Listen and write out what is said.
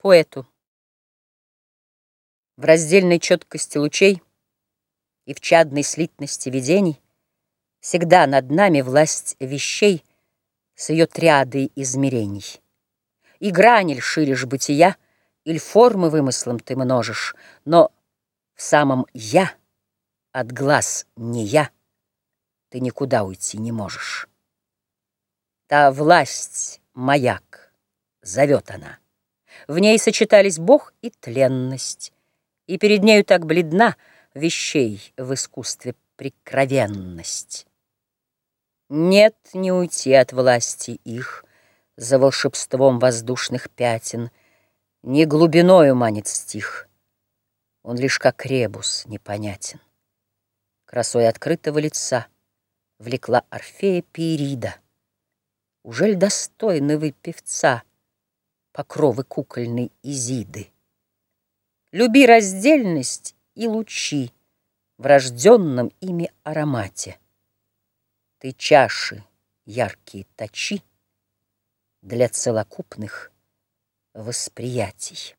Поэту. В раздельной четкости лучей И в чадной слитности видений Всегда над нами власть вещей С ее триадой измерений. И граниль ширишь бытия, Иль формы вымыслом ты множишь, Но в самом «я» от глаз не я Ты никуда уйти не можешь. Та власть — маяк, зовет она. В ней сочетались Бог и тленность, И перед нею так бледна Вещей в искусстве прикровенность. Нет, не уйти от власти их За волшебством воздушных пятен, Не глубиною манит стих, Он лишь как ребус непонятен. Красой открытого лица Влекла Орфея Пирида. Ужель достойны вы певца — покровы кукольной Изиды. Люби раздельность и лучи в рожденном ими аромате. Ты чаши яркие точи для целокупных восприятий.